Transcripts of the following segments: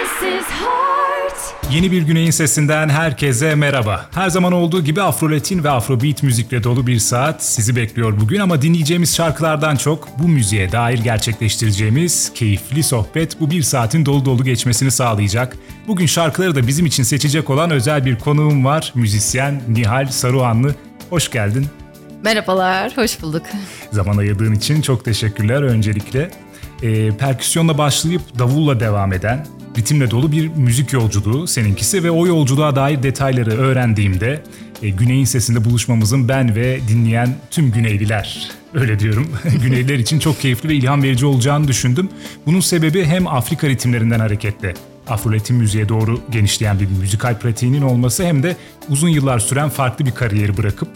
This is heart. Yeni bir güneyin sesinden herkese merhaba. Her zaman olduğu gibi Afroletin ve Afrobeat müzikle dolu bir saat sizi bekliyor bugün ama dinleyeceğimiz şarkılardan çok bu müziğe dair gerçekleştireceğimiz keyifli sohbet bu bir saatin dolu dolu geçmesini sağlayacak. Bugün şarkıları da bizim için seçecek olan özel bir konuğum var. Müzisyen Nihal Saruhanlı. Hoş geldin. Merhabalar, hoş bulduk. Zaman ayırdığın için çok teşekkürler öncelikle. Ee, perküsyonla başlayıp davulla devam eden, ritimle dolu bir müzik yolculuğu seninkisi ve o yolculuğa dair detayları öğrendiğimde e, Güney'in sesinde buluşmamızın ben ve dinleyen tüm Güneyliler, öyle diyorum, Güneyliler için çok keyifli ve ilham verici olacağını düşündüm. Bunun sebebi hem Afrika ritimlerinden hareketle Afroletin müziğe doğru genişleyen bir müzikal pratiğinin olması hem de uzun yıllar süren farklı bir kariyeri bırakıp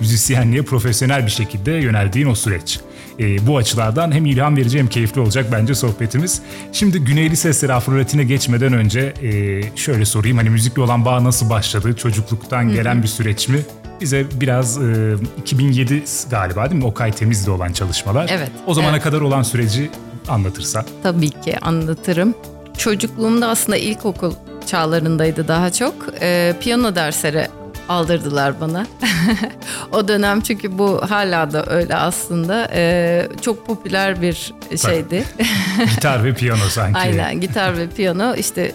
müzisyenliğe profesyonel bir şekilde yöneldiğin o süreç. E, bu açılardan hem ilham verici hem keyifli olacak bence sohbetimiz. Şimdi Güneyli Sesleri Afrolatine geçmeden önce e, şöyle sorayım hani müzikle olan bağ nasıl başladı? Çocukluktan gelen bir süreç mi? Bize biraz e, 2007 galiba değil mi? Okay Temiz'de olan çalışmalar. Evet, O zamana evet. kadar olan süreci anlatırsan. Tabii ki anlatırım. Çocukluğumda aslında ilkokul çağlarındaydı daha çok. Ee, piyano dersleri aldırdılar bana. o dönem çünkü bu hala da öyle aslında. Ee, çok popüler bir şeydi. Gitar ve piyano sanki. Aynen gitar ve piyano işte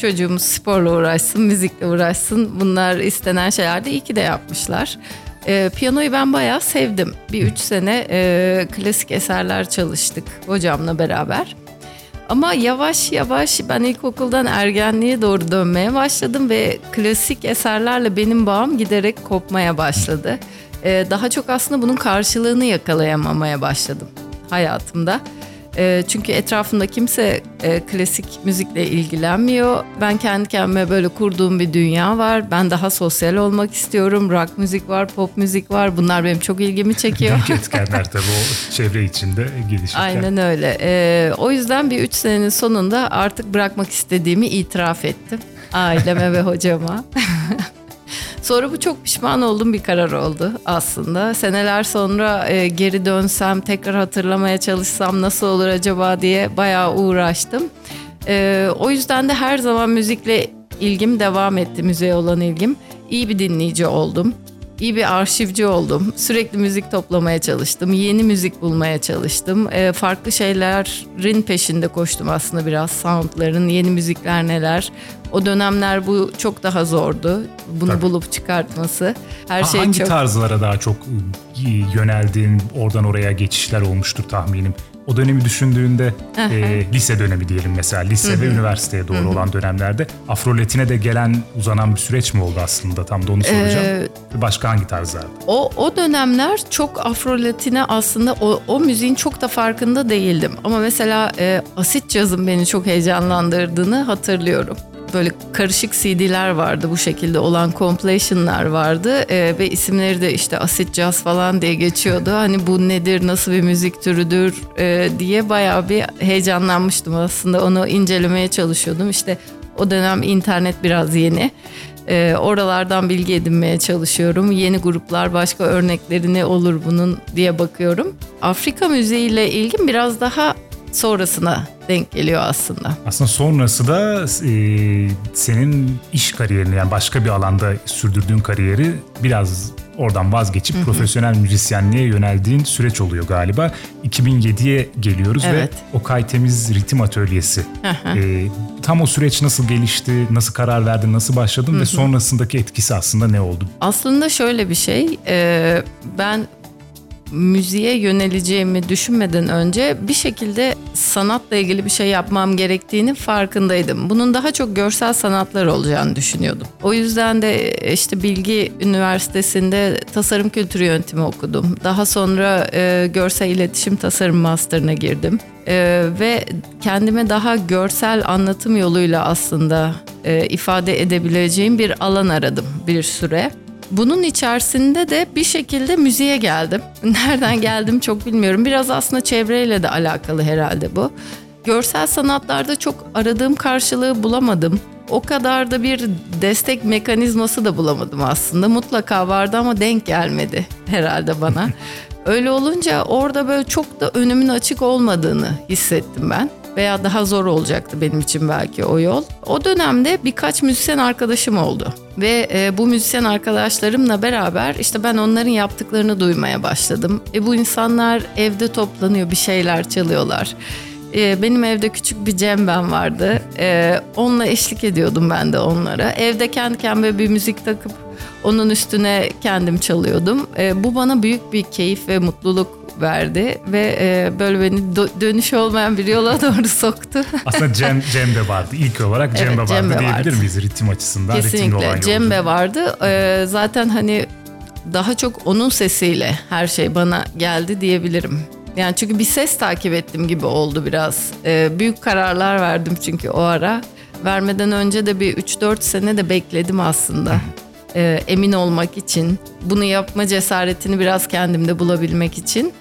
çocuğumuz sporla uğraşsın, müzikle uğraşsın. Bunlar istenen şeylerdi. İyi ki de yapmışlar. Ee, piyanoyu ben bayağı sevdim. Bir üç sene e, klasik eserler çalıştık hocamla beraber. Ama yavaş yavaş ben ilkokuldan ergenliğe doğru dönmeye başladım ve klasik eserlerle benim bağım giderek kopmaya başladı. Ee, daha çok aslında bunun karşılığını yakalayamamaya başladım hayatımda. Ee, çünkü etrafımda kimse e, klasik müzikle ilgilenmiyor. Ben kendi kendime böyle kurduğum bir dünya var. Ben daha sosyal olmak istiyorum. Rock müzik var, pop müzik var. Bunlar benim çok ilgimi çekiyor. Büyük etkenler tabii o çevre içinde gelişirken. Aynen öyle. Ee, o yüzden bir üç senenin sonunda artık bırakmak istediğimi itiraf ettim. Aileme ve hocama. Sonra bu çok pişman olduğum bir karar oldu aslında. Seneler sonra e, geri dönsem, tekrar hatırlamaya çalışsam nasıl olur acaba diye bayağı uğraştım. E, o yüzden de her zaman müzikle ilgim devam etti, müziğe olan ilgim. İyi bir dinleyici oldum. İyi bir arşivci oldum. Sürekli müzik toplamaya çalıştım. Yeni müzik bulmaya çalıştım. E, farklı şeylerin peşinde koştum aslında biraz. Soundların, yeni müzikler neler. O dönemler bu çok daha zordu. Bunu Tabii. bulup çıkartması. Her Ha, şey Hangi çok... tarzlara daha çok ıı, yöneldin, oradan oraya geçişler olmuştur tahminim. O dönemi düşündüğünde e, lise dönemi diyelim mesela lise ve üniversiteye doğru olan dönemlerde Afroletine de gelen uzanan bir süreç mi oldu aslında tam da onu soracağım. Ee, Başka hangi tarzlarda? O, o dönemler çok afrolatine aslında o, o müziğin çok da farkında değildim. Ama mesela e, asit cazın beni çok heyecanlandırdığını hatırlıyorum. Böyle karışık CD'ler vardı bu şekilde olan compilation'lar vardı E, ve isimleri de işte asit caz falan diye geçiyordu. Hani bu nedir, nasıl bir müzik türüdür e, diye bayağı bir heyecanlanmıştım aslında. Onu incelemeye çalışıyordum. İşte o dönem internet biraz yeni. Ee, oralardan bilgi edinmeye çalışıyorum. Yeni gruplar, başka örnekleri ne olur bunun diye bakıyorum. Afrika müziğiyle ilgim biraz daha sonrasına denk geliyor aslında. Aslında sonrası da e, senin iş kariyerini yani başka bir alanda sürdürdüğün kariyeri biraz oradan vazgeçip profesyonel müzisyenliğe yöneldiğin süreç oluyor galiba. 2007'ye geliyoruz Evet. ve Okay Temiz Ritim Atölyesi. E, tam o süreç nasıl gelişti, nasıl karar verdin, nasıl başladın ve sonrasındaki etkisi aslında ne oldu? Aslında şöyle bir şey, e, ben müziğe yöneleceğimi düşünmeden önce bir şekilde sanatla ilgili bir şey yapmam gerektiğini farkındaydım. Bunun daha çok görsel sanatlar olacağını düşünüyordum. O yüzden de işte Bilgi Üniversitesi'nde tasarım kültürü yöntemi okudum. Daha sonra e, görsel iletişim tasarım master'ına girdim. E, ve kendime daha görsel anlatım yoluyla aslında e, ifade edebileceğim bir alan aradım bir süre. Bunun içerisinde de bir şekilde müziğe geldim. Nereden geldim çok bilmiyorum. Biraz aslında çevreyle de alakalı herhalde bu. Görsel sanatlarda çok aradığım karşılığı bulamadım. O kadar da bir destek mekanizması da bulamadım aslında. Mutlaka vardı ama denk gelmedi herhalde bana. Öyle olunca orada böyle çok da önümün açık olmadığını hissettim ben. Ve veya daha zor olacaktı benim için belki o yol. O dönemde birkaç müzisyen arkadaşım oldu ve e, bu müzisyen arkadaşlarımla beraber işte ben onların yaptıklarını duymaya başladım. E, bu insanlar evde toplanıyor bir şeyler çalıyorlar. E, benim evde küçük bir cembem vardı. E, onunla eşlik ediyordum ben de onlara. Evde kendi kendime bir müzik takıp onun üstüne kendim çalıyordum. E, bu bana büyük bir keyif ve mutluluk verdi ve e, böyle beni do- dönüş olmayan bir yola doğru soktu. Aslında Cem, Cembe vardı. İlk olarak Cembe Evet, vardı Cembe diyebilir vardı. miyiz ritim açısından? olan Kesinlikle yolculuk. Cembe vardı. E, zaten hani daha çok onun sesiyle her şey bana geldi diyebilirim. Yani çünkü bir ses takip ettim gibi oldu biraz. E, büyük kararlar verdim çünkü o ara. Vermeden önce de bir 3-4 sene de bekledim aslında. E, emin olmak için. Bunu yapma cesaretini biraz kendimde bulabilmek için.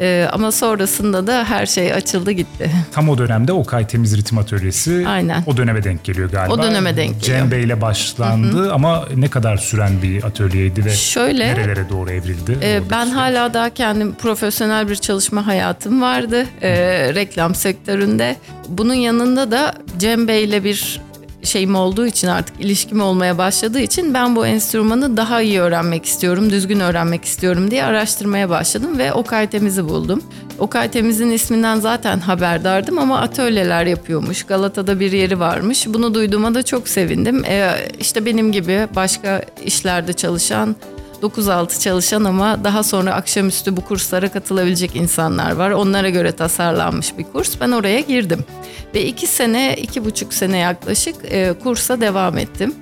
E, ama sonrasında da her şey açıldı gitti. Tam o dönemde Okay Temiz Ritim Atölyesi Aynen. o döneme denk geliyor galiba. O döneme denk geliyor. Cembe ile başlandı ama ne kadar süren bir atölyeydi ve Şöyle nerelere doğru evrildi? Oradaki ben süreç. hala daha kendim profesyonel bir çalışma hayatım vardı ee, reklam sektöründe. Bunun yanında da Cem Bey ile bir şeyim olduğu için artık ilişkim olmaya başladığı için ben bu enstrümanı daha iyi öğrenmek istiyorum, düzgün öğrenmek istiyorum diye araştırmaya başladım ve Okay Temiz'i buldum. Okay Temiz'in isminden zaten haberdardım ama atölyeler yapıyormuş. Galata'da bir yeri varmış. Bunu duyduğuma da çok sevindim. Ee, işte benim gibi başka işlerde çalışan 9-6 çalışan ama daha sonra akşamüstü bu kurslara katılabilecek insanlar var. Onlara göre tasarlanmış bir kurs. Ben oraya girdim. Ve iki sene, iki buçuk sene yaklaşık e, kursa devam ettim.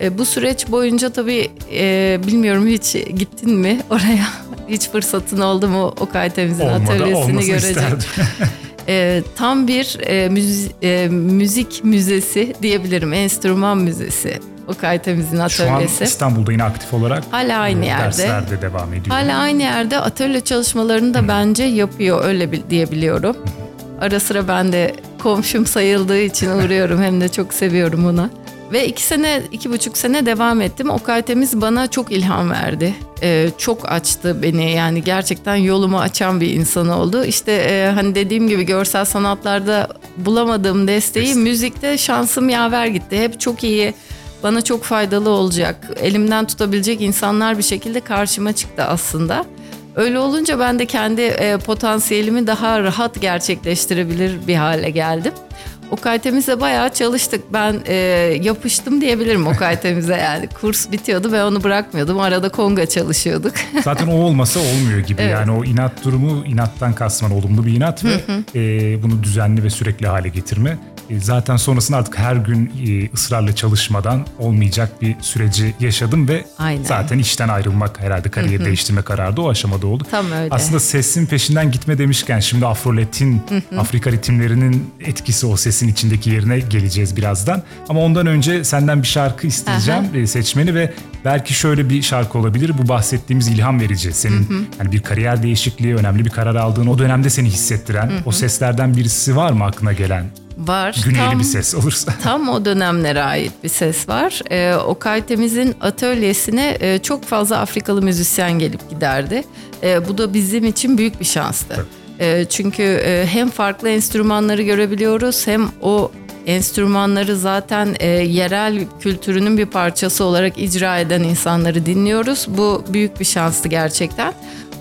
E, bu süreç boyunca tabii e, bilmiyorum hiç gittin mi oraya? Hiç fırsatın oldu mu Okay Temiz'in atölyesini görecek? E, tam bir e, müzi- e, müzik müzesi diyebilirim. Enstrüman müzesi. Okay Temiz'in Şu an atölyesi. İstanbul'da yine aktif olarak Hala aynı e, yerde. derslerde devam ediyor. Hala aynı yerde atölye çalışmalarını da bence yapıyor öyle bil- diyebiliyorum. Ara sıra ben de komşum sayıldığı için uğruyorum hem de çok seviyorum onu. Ve iki sene, iki buçuk sene devam ettim. Okay Temiz bana çok ilham verdi. Ee, çok açtı beni yani gerçekten yolumu açan bir insan oldu. İşte e, hani dediğim gibi görsel sanatlarda bulamadığım desteği Destek. müzikte şansım yaver gitti. Hep çok iyi, bana çok faydalı olacak, elimden tutabilecek insanlar bir şekilde karşıma çıktı aslında. Öyle olunca ben de kendi e, potansiyelimi daha rahat gerçekleştirebilir bir hale geldim. Okay Temiz'le bayağı çalıştık. Ben e, yapıştım diyebilirim Okay Temiz'e yani. Kurs bitiyordu ve onu bırakmıyordum. Arada konga çalışıyorduk. Zaten o olmasa olmuyor gibi. Evet. Yani o inat durumu inattan kastman olumlu bir inat ve e, bunu düzenli ve sürekli hale getirme. E, zaten sonrasında artık her gün e, ısrarla çalışmadan olmayacak bir süreci yaşadım ve Aynen. zaten işten ayrılmak herhalde kariyer değiştirme kararı da o aşamada oldu. Tam öyle. Aslında sesin peşinden gitme demişken şimdi Afroletin, Afrika ritimlerinin etkisi o sesin içindeki yerine geleceğiz birazdan. Ama ondan önce senden bir şarkı isteyeceğim e, seçmeni ve belki şöyle bir şarkı olabilir. Bu bahsettiğimiz ilham verici. Senin yani bir kariyer değişikliği, önemli bir karar aldığın o dönemde seni hissettiren o seslerden birisi var mı aklına gelen? Var. Güneyli Tam- bir ses olursa. Tam o dönemlere ait bir ses var. Ee, Okay Temiz'in atölyesine e, çok fazla Afrikalı müzisyen gelip giderdi. E, bu da bizim için büyük bir şanstı. E, çünkü e, hem farklı enstrümanları görebiliyoruz hem o enstrümanları zaten e, yerel kültürünün bir parçası olarak icra eden insanları dinliyoruz. Bu büyük bir şanstı gerçekten.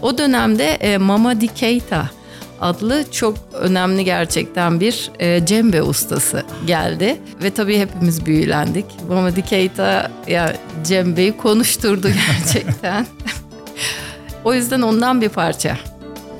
O dönemde e, Mama Di Keita adlı çok önemli gerçekten bir e, cembe ustası geldi. Ve tabii hepimiz büyülendik. Mamadi Keita ya cembeyi konuşturdu gerçekten. o yüzden ondan bir parça.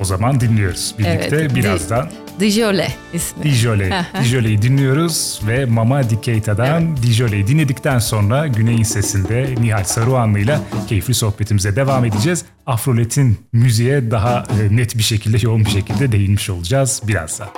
O zaman dinliyoruz birlikte Evet, birazdan. Dijole ismi. Dijole. Dijole'yi dinliyoruz ve Mama Di Keita'dan Dijole'yi dinledikten sonra Güney'in sesinde Nihal Saruhanlı'yla keyifli sohbetimize devam edeceğiz. Afrolet'in müziğe daha e, net bir şekilde, yoğun bir şekilde değinmiş olacağız birazdan.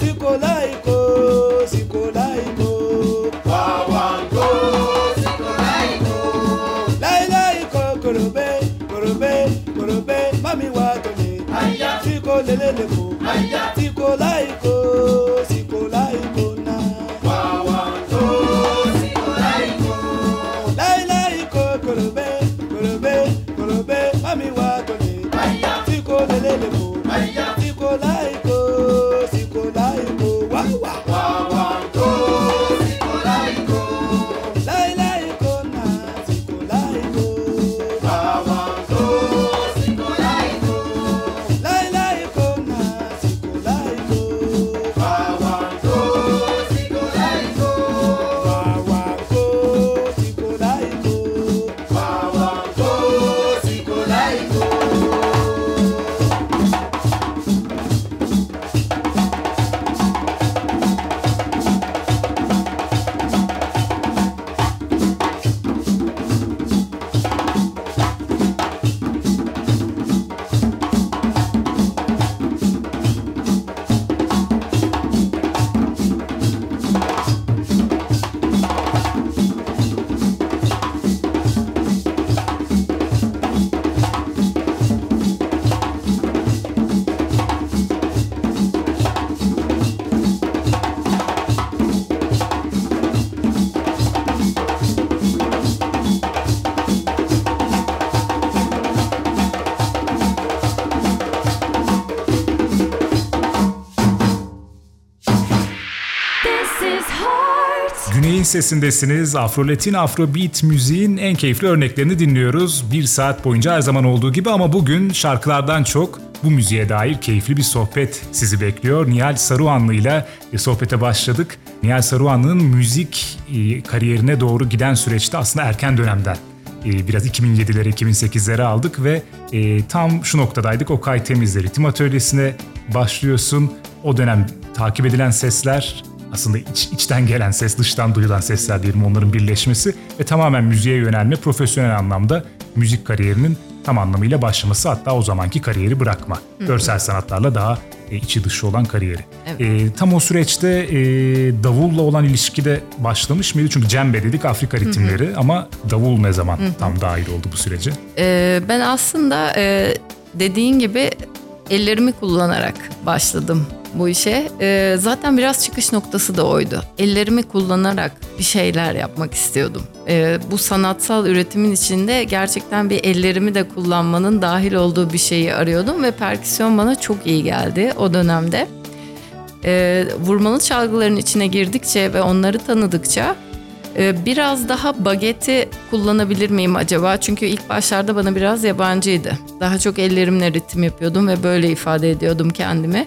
Tí kò láì kò heart. Güney'in sesindesiniz. Afroletin, Afrobeat müziğin en keyifli örneklerini dinliyoruz. Bir saat boyunca her zaman olduğu gibi ama bugün şarkılardan çok bu müziğe dair keyifli bir sohbet sizi bekliyor. Nihal Saruhanlı ile sohbete başladık. Nihal Saruhanlı'nın müzik e, kariyerine doğru giden süreçte aslında erken dönemden e, biraz 2007'lere 2008'lere aldık ve e, tam şu noktadaydık. Okay Temiz'le ritim atölyesine başlıyorsun. O dönem takip edilen sesler aslında iç, içten gelen ses, dıştan duyulan sesler diyelim onların birleşmesi ve tamamen müziğe yönelme, profesyonel anlamda müzik kariyerinin tam anlamıyla başlaması hatta o zamanki kariyeri bırakma. Görsel sanatlarla daha e, içi dışı olan kariyeri. E, tam o süreçte e, davulla olan ilişkide başlamış mıydı? Çünkü cembe dedik Afrika ritimleri ama davul ne zaman tam dahil oldu bu sürece? Ee, ben aslında e, dediğin gibi ellerimi kullanarak başladım bu işe. Ee, zaten biraz çıkış noktası da oydu. Ellerimi kullanarak bir şeyler yapmak istiyordum. Ee, bu sanatsal üretimin içinde gerçekten bir ellerimi de kullanmanın dahil olduğu bir şeyi arıyordum ve perküsyon bana çok iyi geldi o dönemde. Ee, vurmalı çalgıların içine girdikçe ve onları tanıdıkça ee, Biraz daha bageti kullanabilir miyim acaba? Çünkü ilk başlarda bana biraz yabancıydı. Daha çok ellerimle ritim yapıyordum ve böyle ifade ediyordum kendimi.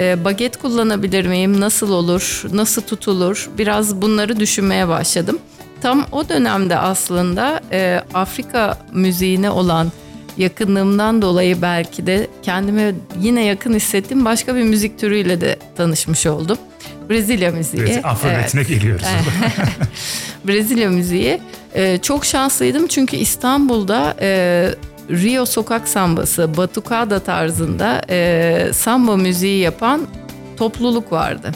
Ee, Baget kullanabilir miyim? Nasıl olur? Nasıl tutulur? Biraz bunları düşünmeye başladım. Tam o dönemde aslında e, Afrika müziğine olan yakınlığımdan dolayı belki de kendime yine yakın hissettiğim başka bir müzik türüyle de tanışmış oldum. Brezilya müziği. Evet, Afrobeat'ine geliyoruz. Brezilya müziği. Ee, çok şanslıydım çünkü İstanbul'da e, Rio sokak sambası, batucada tarzında e, samba müziği yapan topluluk vardı.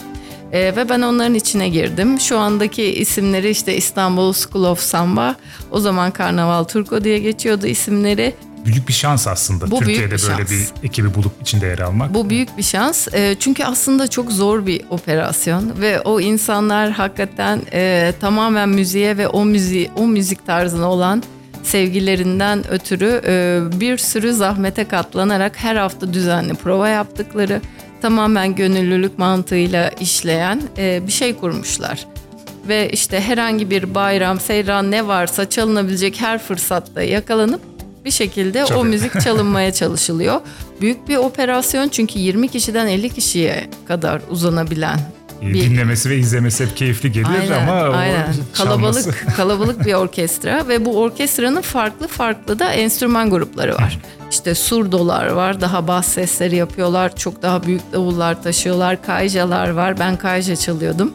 E, ve ben onların içine girdim. Şu andaki isimleri işte İstanbul School of Samba, o zaman Karnaval Turco diye geçiyordu isimleri. büyük bir şans aslında. Bu büyük Türkiye'de bir böyle şans. bir ekibi bulup içinde yer almak. Bu büyük bir şans E, çünkü aslında çok zor bir operasyon ve o insanlar hakikaten e, tamamen müziğe ve o müziği o müzik tarzına olan sevgilerinden ötürü e, bir sürü zahmete katlanarak her hafta düzenli prova yaptıkları tamamen gönüllülük mantığıyla işleyen e, bir şey kurmuşlar. Ve işte herhangi bir bayram, seyran ne varsa çalınabilecek her fırsatta yakalanıp bir şekilde o Çalıyor. müzik çalınmaya çalışılıyor. Büyük bir operasyon çünkü 20 kişiden 50 kişiye kadar uzanabilen bir Dinlemesi ve izlemesi hep keyifli gelir Aynen, ama aynen. Kalabalık, kalabalık bir orkestra ve bu orkestranın farklı farklı da enstrüman grupları var. İşte surdolar var, daha bas sesleri yapıyorlar, çok daha büyük davullar taşıyorlar, kayjalar var. Ben kayja çalıyordum.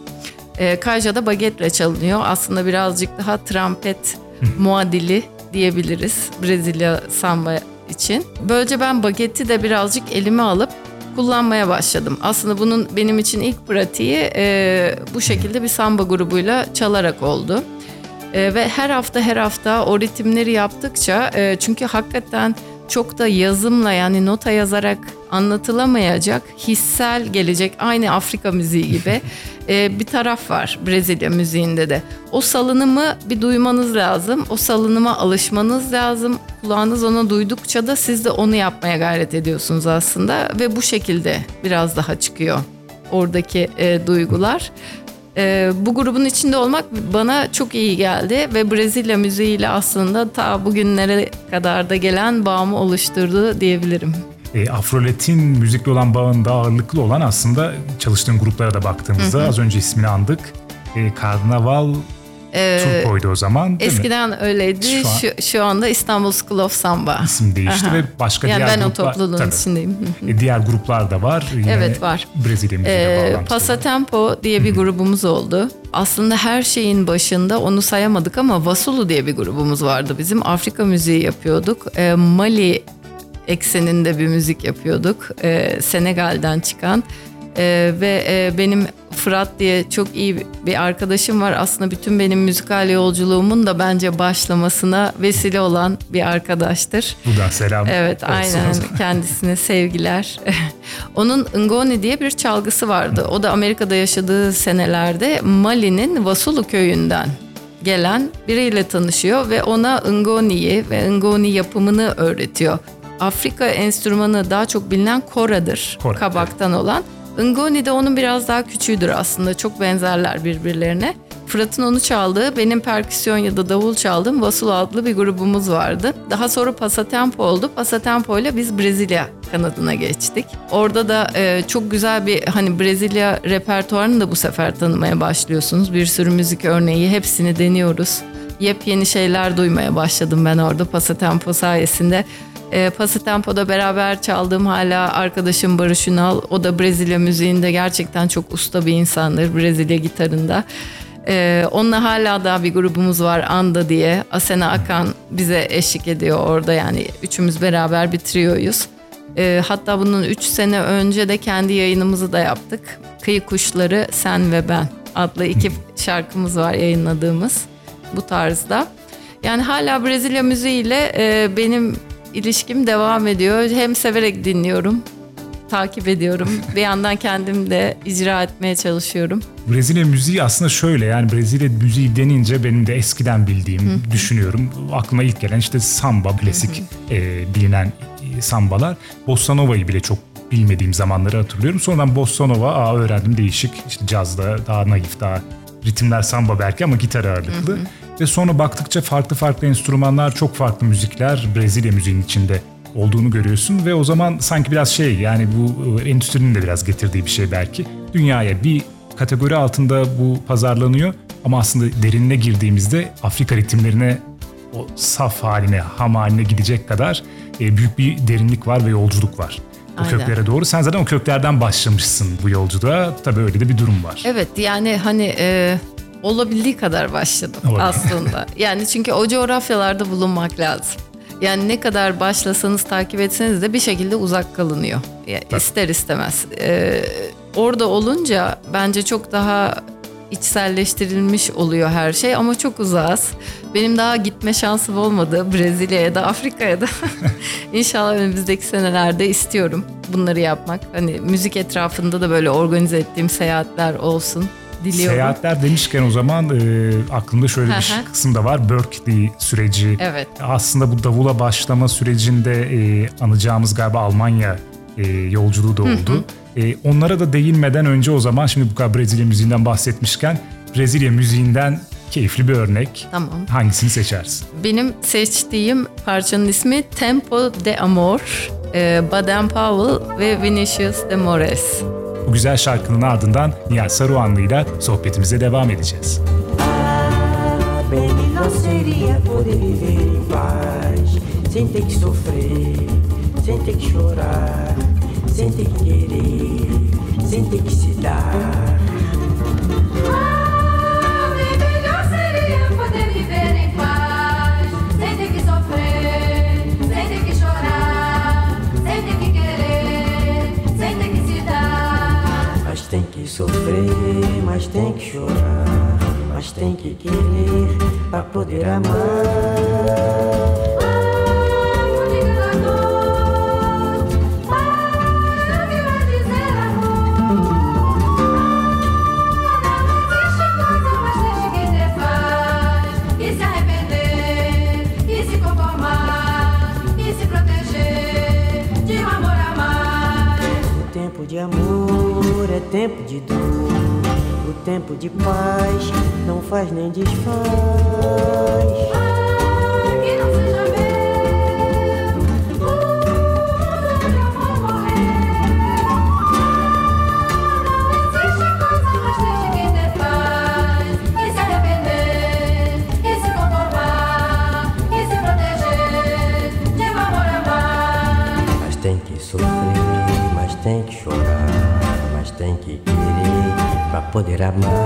Ee, kayja da bagetle çalınıyor. Aslında birazcık daha trompet muadili diyebiliriz Brezilya samba için. Böylece ben bageti de birazcık elime alıp kullanmaya başladım. Aslında bunun benim için ilk pratiği e, bu şekilde bir samba grubuyla çalarak oldu. E, ve her hafta her hafta o ritimleri yaptıkça e, çünkü hakikaten çok da yazımla yani nota yazarak anlatılamayacak hissel gelecek aynı Afrika müziği gibi e, bir taraf var Brezilya müziğinde de. O salınımı bir duymanız lazım. O salınıma alışmanız lazım. Kulağınız onu duydukça da siz de onu yapmaya gayret ediyorsunuz aslında ve bu şekilde biraz daha çıkıyor oradaki e, duygular. E, bu grubun içinde olmak bana çok iyi geldi ve Brezilya müziğiyle aslında ta bugünlere kadar da gelen bağımı oluşturdu diyebilirim. E, Afroletin müzikle olan bağında ağırlıklı olan aslında çalıştığın gruplara da baktığımızda az önce ismini andık. E, Karnaval Turco'ydu o zaman değil mi? Eskiden öyleydi. Şu Şu, an- şu, anda İstanbul School of Samba. İsim değişti Aha. ve başka yani diğer ben o gruplar... topluluğun Tabii. içindeyim. E, diğer gruplar da var. Yine Evet, var. Brezilya müziğiyle Ee. Passatempo diye bir grubumuz oldu. Aslında her şeyin başında onu sayamadık ama Vasulu diye bir grubumuz vardı bizim. Afrika müziği yapıyorduk. Ee, Mali ekseninde bir müzik yapıyorduk. Ee, Senegal'den çıkan. Ee, ve e, benim Fırat diye çok iyi bir arkadaşım var. Aslında bütün benim müzikal yolculuğumun da bence başlamasına vesile olan bir arkadaştır. Buradan selam Evet aynen kendisine sevgiler. Onun Ngoni diye bir çalgısı vardı. O da Amerika'da yaşadığı senelerde Mali'nin Vasulu köyünden gelen biriyle tanışıyor ve ona Ngoni'yi ve Ngoni yapımını öğretiyor. Afrika enstrümanı daha çok bilinen kora'dır. Kora, kabaktan olan. Ngoni de onun biraz daha küçüğüdür aslında. Çok benzerler birbirlerine. Fırat'ın onu çaldığı, benim perküsyon ya da davul çaldığım Vasul adlı bir grubumuz vardı. Daha sonra Passatempo oldu. Passatempo ile biz Brezilya kanadına geçtik. Orada da e, çok güzel bir hani Brezilya repertuarını da bu sefer tanımaya başlıyorsunuz. Bir sürü müzik örneği hepsini deniyoruz. Yepyeni şeyler duymaya başladım ben orada Passatempo sayesinde. E, Passatempo'da beraber çaldığım hala arkadaşım Barış Ünal. O da Brezilya müziğinde gerçekten çok usta bir insandır Brezilya gitarında. E, onunla hala daha bir grubumuz var Anda diye. Asena Akan bize eşlik ediyor orada yani üçümüz beraber bir trioyuz. E, hatta bunun 3 sene önce de kendi yayınımızı da yaptık. Kıyı Kuşları Sen ve Ben adlı iki şarkımız var yayınladığımız bu tarzda. Yani hala Brezilya müziğiyle e, benim ilişkim devam ediyor. Hem severek dinliyorum, takip ediyorum. Bir yandan kendim de icra etmeye çalışıyorum. Brezilya müziği aslında şöyle yani Brezilya müziği denince benim de eskiden bildiğim düşünüyorum. Aklıma ilk gelen işte samba klasik e, bilinen sambalar. Bossa Nova'yı bile çok bilmediğim zamanları hatırlıyorum. Sonradan Bossa Nova aa, öğrendim değişik işte cazda daha naif daha ritimler samba belki ama gitar ağırlıklı. Ve sonra baktıkça farklı farklı enstrümanlar çok farklı müzikler Brezilya müziğinin içinde olduğunu görüyorsun ve o zaman sanki biraz şey yani bu e, endüstrinin de biraz getirdiği bir şey belki. Dünyaya bir kategori altında bu pazarlanıyor ama aslında derinine girdiğimizde Afrika ritimlerine o saf haline, ham haline gidecek kadar e, büyük bir derinlik var ve yolculuk var. O Aynen. köklere doğru. Sen zaten o köklerden başlamışsın bu yolculuğa. Tabii öyle de bir durum var. Evet yani hani e, olabildiği kadar başladım Olabilir. aslında. Yani çünkü o coğrafyalarda bulunmak lazım. Yani ne kadar başlasanız takip etseniz de bir şekilde uzak kalınıyor. Ya, ister istemez. E, orada olunca bence çok daha içselleştirilmiş oluyor her şey ama çok uzağız. Benim daha gitme şansım olmadı Brezilya'ya da Afrika'ya da. İnşallah önümüzdeki senelerde istiyorum bunları yapmak. Hani müzik etrafında da böyle organize ettiğim seyahatler olsun diliyorum. Seyahatler demişken o zaman e, aklımda şöyle bir kısım da var. Berkeley süreci. Evet. Aslında bu davula başlama sürecinde e, anacağımız galiba Almanya e, yolculuğu da oldu. E, onlara da değinmeden önce o zaman şimdi bu kadar Brezilya müziğinden bahsetmişken Brezilya müziğinden keyifli bir örnek. Tamam. Hangisini seçersin? Benim seçtiğim parçanın ismi Tempo de Amor, e, Baden Powell ve Vinicius de Moraes. Bu güzel şarkının ardından Nihal Saruhanlı ile sohbetimize devam edeceğiz. Bem, não seria poder viver em paz Sem ter que sofrer, sem ter que chorar sem ter que querer, sem ter que se dar. Ah, bem melhor seria poder viver em paz, sem ter que sofrer, sem ter que chorar, sem ter que querer, sem ter que se dar. Mas tem que sofrer, mas tem que chorar, mas tem que querer pra poder amar. Amor é tempo de dor. O tempo de paz não faz nem desfaz. irama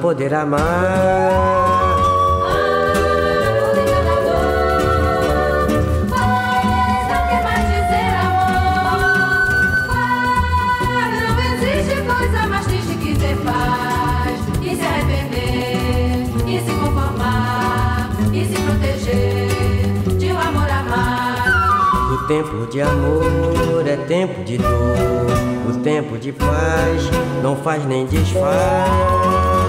amor amar. O tempo de amor é tempo de dor. O tempo de paz não faz nem desfaz.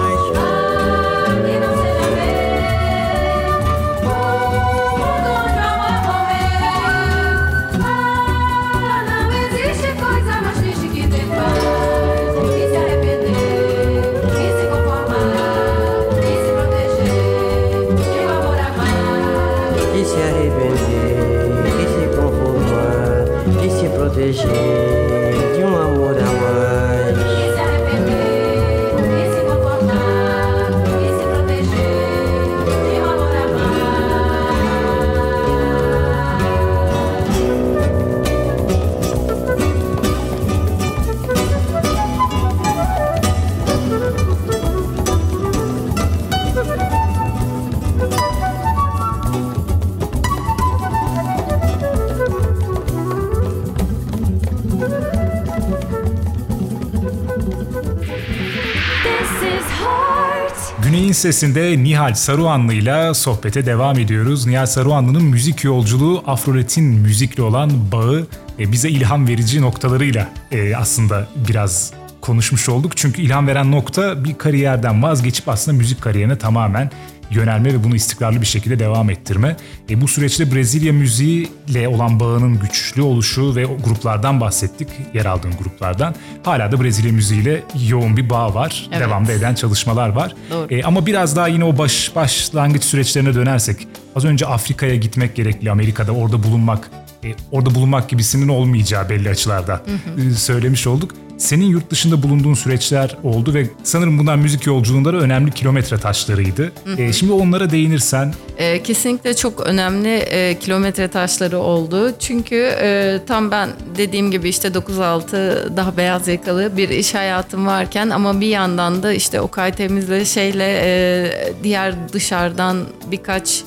Güney'in sesinde Nihal Saruhanlı'yla sohbete devam ediyoruz. Nihal Saruhanlı'nın müzik yolculuğu Afrolet'in müzikle olan bağı e, bize ilham verici noktalarıyla e, aslında biraz konuşmuş olduk. Çünkü ilham veren nokta bir kariyerden vazgeçip aslında müzik kariyerine tamamen yönelme ve bunu istikrarlı bir şekilde devam ettirme. E, bu süreçte Brezilya müziğiyle olan bağının güçlü oluşu ve o gruplardan bahsettik, yer aldığın gruplardan. Hala da Brezilya müziğiyle yoğun bir bağ var. Evet. Devamda eden çalışmalar var. Doğru. E, ama biraz daha yine o baş başlangıç süreçlerine dönersek az önce Afrika'ya gitmek gerekli, Amerika'da orada bulunmak, e, orada bulunmak gibisinin olmayacağı belli açılarda e, söylemiş olduk. Senin yurt dışında bulunduğun süreçler oldu ve sanırım bunlar müzik yolculuğunda da önemli kilometre taşlarıydı. E, şimdi onlara değinirsen Ee, kesinlikle çok önemli e, kilometre taşları oldu. Çünkü e, tam ben dediğim gibi işte 9-6 daha beyaz yakalı bir iş hayatım varken ama bir yandan da işte Okay Temiz'le şeyle e, diğer dışarıdan birkaç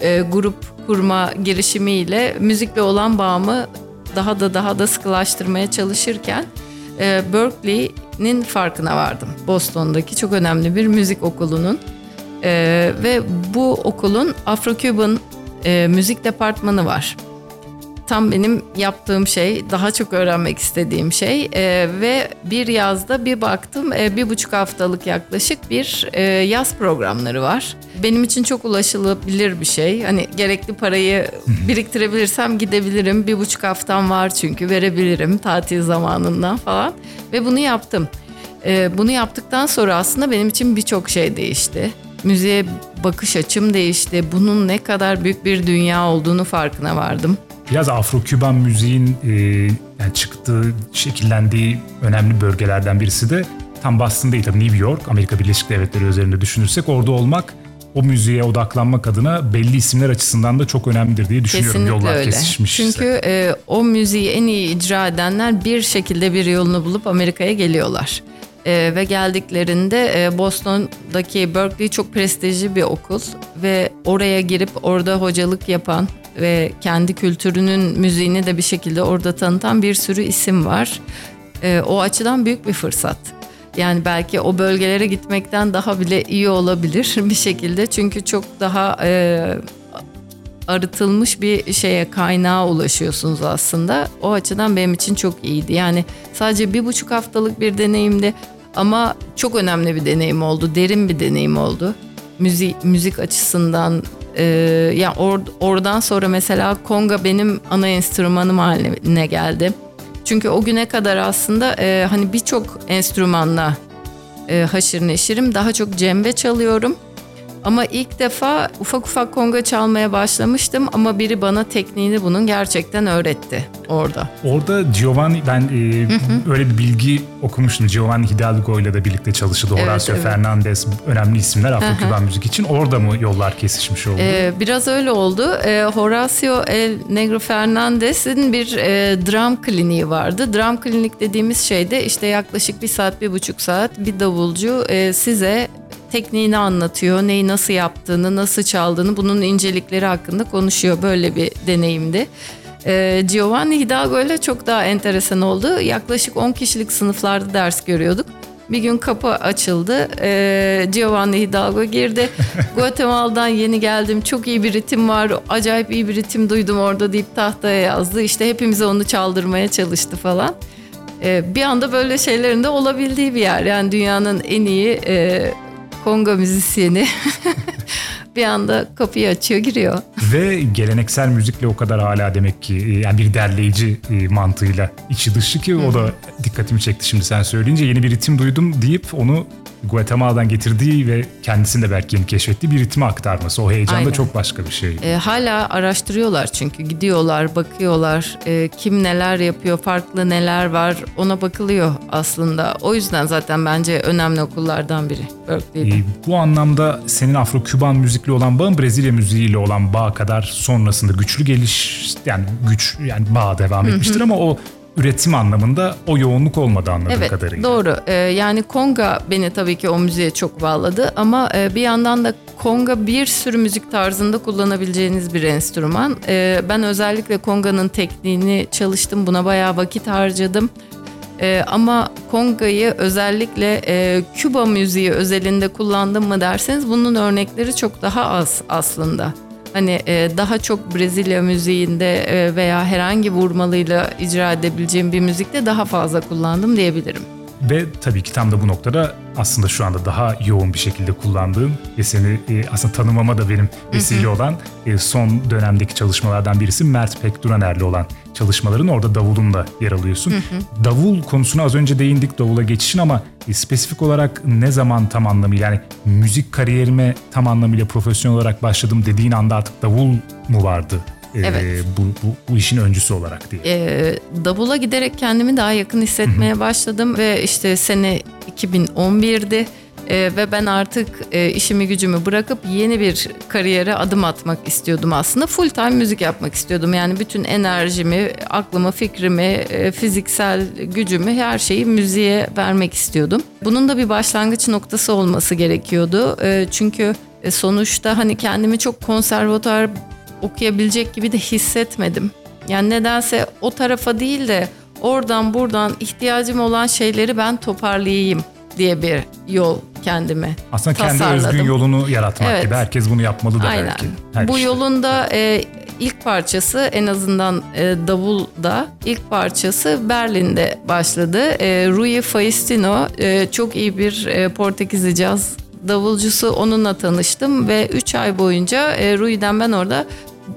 e, grup kurma girişimiyle müzikle olan bağımı daha da daha da sıkılaştırmaya çalışırken e, Berkeley'nin farkına vardım. Boston'daki çok önemli bir müzik okulunun. Ee, ve bu okulun Afro-Cuban e, müzik departmanı var. Tam benim yaptığım şey, daha çok öğrenmek istediğim şey E, ve bir yazda bir baktım e, bir buçuk haftalık yaklaşık bir e, yaz programları var. Benim için çok ulaşılabilir bir şey. Hani gerekli parayı biriktirebilirsem gidebilirim. Bir buçuk haftam var çünkü verebilirim tatil zamanından falan ve bunu yaptım. E, bunu yaptıktan sonra aslında benim için birçok şey değişti. Müziğe bakış açım değişti. Bunun ne kadar büyük bir dünya olduğunu farkına vardım. Biraz Afro-Küban müziğin e, yani çıktığı, şekillendiği önemli bölgelerden birisi de tam Boston değil tabii New York, Amerika Birleşik Devletleri üzerinde düşünürsek orada olmak o müziğe odaklanmak adına belli isimler açısından da çok önemlidir diye düşünüyorum. Kesinlikle Yollar öyle. kesişmişse. Çünkü e, o müziği en iyi icra edenler bir şekilde bir yolunu bulup Amerika'ya geliyorlar. E, ve geldiklerinde e, Boston'daki Berkeley çok prestijli bir okul ve oraya girip orada hocalık yapan ve kendi kültürünün müziğini de bir şekilde orada tanıtan bir sürü isim var. E, o açıdan büyük bir fırsat. Yani belki o bölgelere gitmekten daha bile iyi olabilir bir şekilde. Çünkü çok daha e, arıtılmış bir şeye kaynağa ulaşıyorsunuz aslında. O açıdan benim için çok iyiydi. Yani sadece bir buçuk haftalık bir deneyimdi ama çok önemli bir deneyim oldu. Derin bir deneyim oldu. Müzik, müzik açısından e, ya or, oradan sonra mesela konga benim ana enstrümanım haline geldi. Çünkü o güne kadar aslında e, hani birçok enstrümanla e, haşır neşirim. Daha çok cembe çalıyorum. Ama ilk defa ufak ufak konga çalmaya başlamıştım ama biri bana tekniğini bunun gerçekten öğretti orada. Orada Giovanni ben e, öyle bir bilgi okumuştum. Giovanni Hidalgo ile de birlikte çalıştı. Evet, Horacio evet. Fernandez önemli isimler Afro-Küban müzik için. Orada mı yollar kesişmiş oldu? Ee, biraz öyle oldu. Ee, Horacio El Negro Fernandez'in bir e, dram kliniği vardı. Dram klinik dediğimiz şey de işte yaklaşık bir saat, bir buçuk saat bir davulcu e, size tekniğini anlatıyor. Neyi nasıl yaptığını, nasıl çaldığını, bunun incelikleri hakkında konuşuyor. Böyle bir deneyimdi. Ee, Giovanni Hidalgo ile çok daha enteresan oldu. Yaklaşık 10 kişilik sınıflarda ders görüyorduk. Bir gün kapı açıldı. Ee, Giovanni Hidalgo girdi. Guatemala'dan yeni geldim. Çok iyi bir ritim var. Acayip iyi bir ritim duydum orada deyip tahtaya yazdı. İşte hepimize onu çaldırmaya çalıştı falan. Ee, bir anda böyle şeylerin de olabildiği bir yer. Yani dünyanın en iyi e, konga müzisyeni bir anda kapıyı açıyor giriyor. Ve geleneksel müzikle o kadar hala demek ki e, yani bir derleyici e, mantığıyla içi dışı ki o da dikkatimi çekti şimdi sen söyleyince yeni bir ritim duydum deyip onu Guatemala'dan getirdiği ve kendisinde belki yeni keşfettiği bir ritme aktarması. O heyecan da Aynen. çok başka bir şey. E, hala araştırıyorlar çünkü gidiyorlar, bakıyorlar e, kim neler yapıyor, farklı neler var ona bakılıyor aslında. O yüzden zaten bence önemli okullardan biri Berkeley'de. E, bu anlamda senin Afro-Küban müzikle olan bağın Brezilya müziğiyle olan bağ kadar sonrasında güçlü geliş yani güç yani bağ devam etmiştir ama o üretim anlamında o yoğunluk olmadı anladığım Evet kadarıyla. doğru. Ee, yani konga beni tabii ki o müziğe çok bağladı ama e, bir yandan da konga bir sürü müzik tarzında kullanabileceğiniz bir enstrüman. Ee, ben özellikle konganın tekniğini çalıştım. Buna bayağı vakit harcadım. Ee, ama kongayı özellikle e, Küba müziği özelinde kullandım mı derseniz bunun örnekleri çok daha az aslında. Hani e, daha çok Brezilya müziğinde e, veya herhangi vurmalıyla icra edebileceğim bir müzikte daha fazla kullandım diyebilirim. Ve tabii ki tam da bu noktada aslında şu anda daha yoğun bir şekilde kullandığım ve seni e, aslında tanımama da benim vesile olan e, son dönemdeki çalışmalardan birisi Mert Pekduraner'le olan çalışmaların orada davulunda yer alıyorsun. Davul konusuna az önce değindik davula geçişin ama e, spesifik olarak ne zaman tam anlamıyla yani müzik kariyerime tam anlamıyla profesyonel olarak başladım dediğin anda artık davul mu vardı? E, Evet. bu, bu, bu işin öncüsü olarak diye. Ee, davula giderek kendimi daha yakın hissetmeye başladım ve işte sene 2011'di Ee, ve ben artık e, işimi gücümü bırakıp yeni bir kariyere adım atmak istiyordum aslında. Full time müzik yapmak istiyordum. Yani bütün enerjimi, aklımı, fikrimi, e, fiziksel gücümü her şeyi müziğe vermek istiyordum. Bunun da bir başlangıç noktası olması gerekiyordu. E, çünkü e, sonuçta hani kendimi çok konservatuar okuyabilecek gibi de hissetmedim. Yani nedense o tarafa değil de oradan buradan ihtiyacım olan şeyleri ben toparlayayım diye bir yol kendime Aslında kendi özgün yolunu yaratmak Evet. gibi. Herkes bunu yapmalı da Aynen. belki. Her Bu işte. yolunda e, ilk parçası en azından e, davulda ilk parçası Berlin'de başladı. E, Rui Faustino e, çok iyi bir e, Portekizli caz davulcusu onunla tanıştım ve 3 ay boyunca e, Rui'den ben orada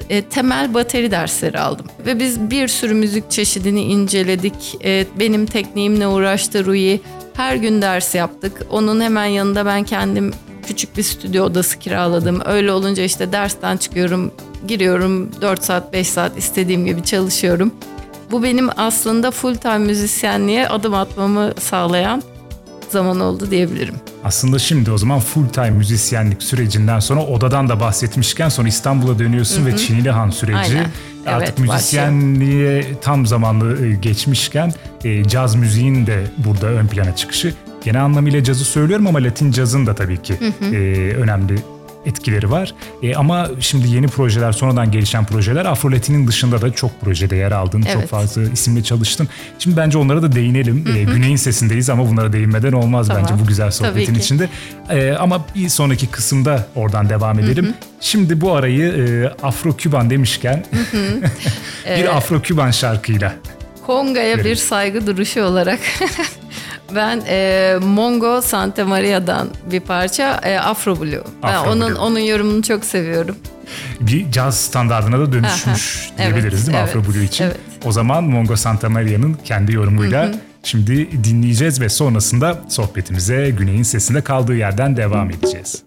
e, temel bateri dersleri aldım. Ve biz bir sürü müzik çeşidini inceledik. E, benim tekniğimle uğraştı Rui. Her gün ders yaptık. Onun hemen yanında ben kendim küçük bir stüdyo odası kiraladım. Öyle olunca işte dersten çıkıyorum, giriyorum 4 saat 5 saat istediğim gibi çalışıyorum. Bu benim aslında full time müzisyenliğe adım atmamı sağlayan zaman oldu diyebilirim. Aslında şimdi o zaman full time müzisyenlik sürecinden sonra odadan da bahsetmişken sonra İstanbul'a dönüyorsun ve Çinili Han süreci. Aynen. Artık Evet, müzisyenliğe tam zamanlı e, geçmişken e, caz müziğin de burada ön plana çıkışı. Genel anlamıyla cazı söylüyorum ama Latin cazın da tabii ki e, önemli etkileri var. E, ama şimdi yeni projeler, sonradan gelişen projeler Afro Latin'in dışında da çok projede yer aldın. Çok Evet. fazla isimle çalıştın. Şimdi bence onlara da değinelim. E, Güney'in sesindeyiz ama bunlara değinmeden olmaz Tamam. bence bu güzel sohbetin içinde. Ee, ama bir sonraki kısımda oradan devam edelim. Şimdi bu arayı e, Afro-Küban demişken bir Afro-Küban şarkıyla. Konga'ya bir saygı duruşu olarak ben e, Mongo Santa Maria'dan bir parça e, Afro Blue. Ben Afro onun Blue. onun yorumunu çok seviyorum. Bir caz standardına da dönüşmüş Aha, diyebiliriz değil mi evet, Afro Blue için? evet. O zaman Mongo Santa Maria'nın kendi yorumuyla şimdi dinleyeceğiz ve sonrasında sohbetimize Güney'in sesinde kaldığı yerden devam edeceğiz.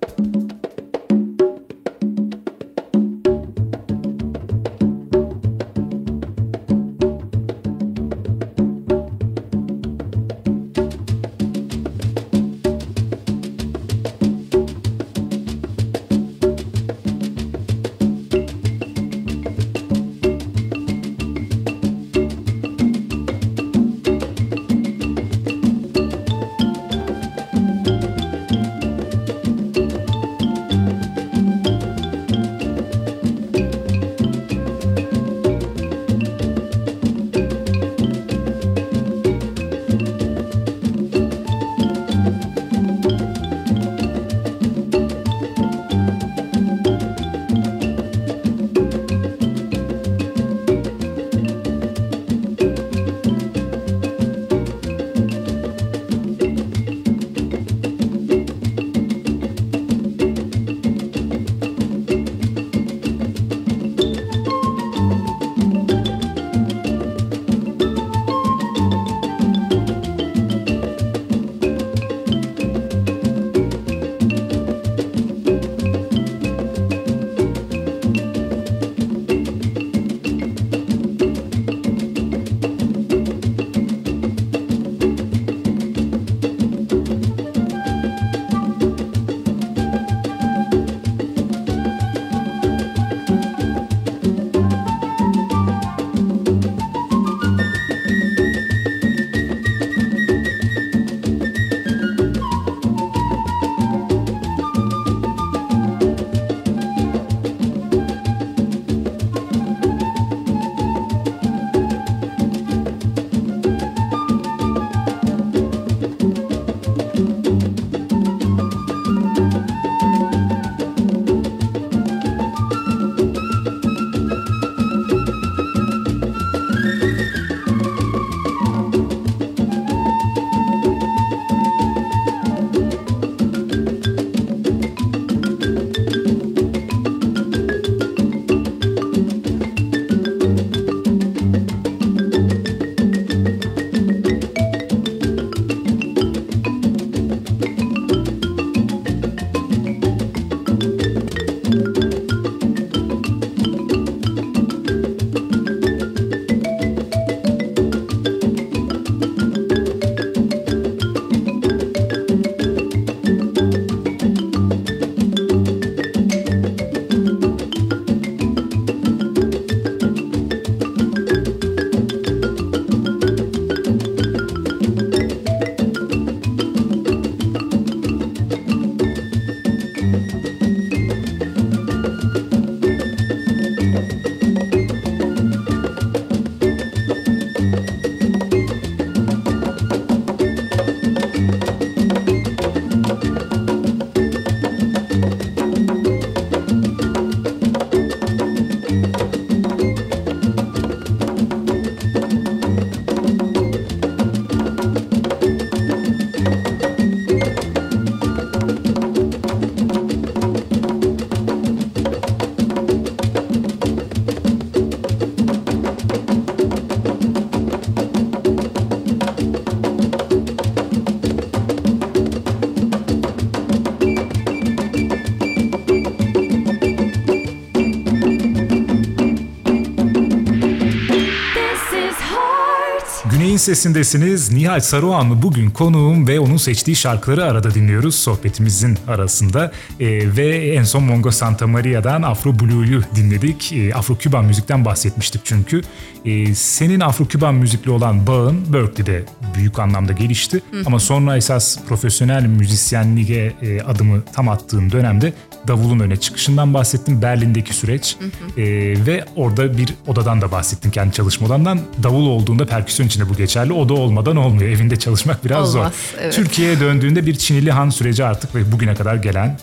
Sesindesiniz. Nihal Saruhanlı bugün konuğum ve onun seçtiği şarkıları arada dinliyoruz sohbetimizin arasında. Ee, ve en son Mongo Santa Maria'dan Afro Blue'yu dinledik. Ee, Afro Küban müzikten bahsetmiştik çünkü. Ee, senin Afro Küban müzikli olan bağın Berkeley'de büyük anlamda gelişti. Ama sonra esas profesyonel müzisyenliğe e, adımı tam attığın dönemde davulun öne çıkışından bahsettin. Berlin'deki süreç Ee, ve orada bir odadan da bahsettin kendi çalışma odandan. Davul olduğunda perküsyon için de bu geçerli. Oda olmadan olmuyor. Evinde çalışmak biraz Olmaz, zor. evet. Türkiye'ye döndüğünde bir Çinili Han süreci artık ve bugüne kadar gelen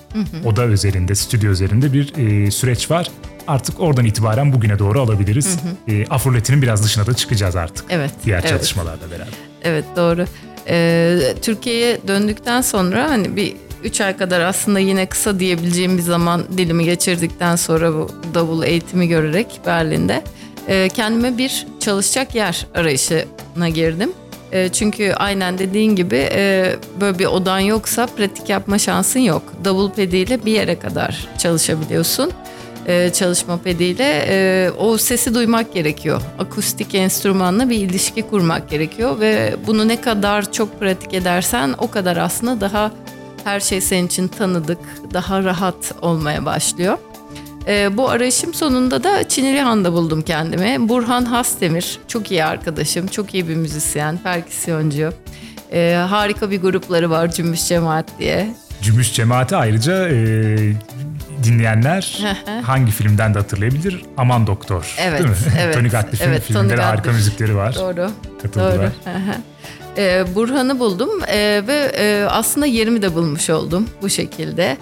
oda üzerinde, stüdyo üzerinde bir e, süreç var. Artık oradan itibaren bugüne doğru alabiliriz. E, Afroletinin biraz dışına da çıkacağız artık. Evet, Diğer evet. çalışmalarla beraber. Evet doğru. Ee, Türkiye'ye döndükten sonra hani bir 3 ay kadar aslında yine kısa diyebileceğim bir zaman dilimi geçirdikten sonra bu davul eğitimi görerek Berlin'de e, kendime bir çalışacak yer arayışına girdim. E, çünkü aynen dediğin gibi e, böyle bir odan yoksa pratik yapma şansın yok. Davul pediyle bir yere kadar çalışabiliyorsun e, çalışma pediyle e, o sesi duymak gerekiyor. Akustik enstrümanla bir ilişki kurmak gerekiyor ve bunu ne kadar çok pratik edersen o kadar aslında daha her şey senin için tanıdık, daha rahat olmaya başlıyor. E, bu arayışım sonunda da Çinilihan'da buldum kendimi. Burhan Hasdemir, çok iyi arkadaşım, çok iyi bir müzisyen, perküsyoncu. E, harika bir grupları var Cümbüş Cemaat diye. Cümüş Cemaati ayrıca e, dinleyenler hangi filmden de hatırlayabilir? Aman Doktor. Evet, değil mi? evet, Tony Gatliff'in evet, filminde Tony harika müzikleri var. Doğru. Katıldılar. Doğru. Ee, Burhan'ı buldum ee, ve e, aslında yerimi de bulmuş oldum bu şekilde.